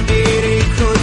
diriku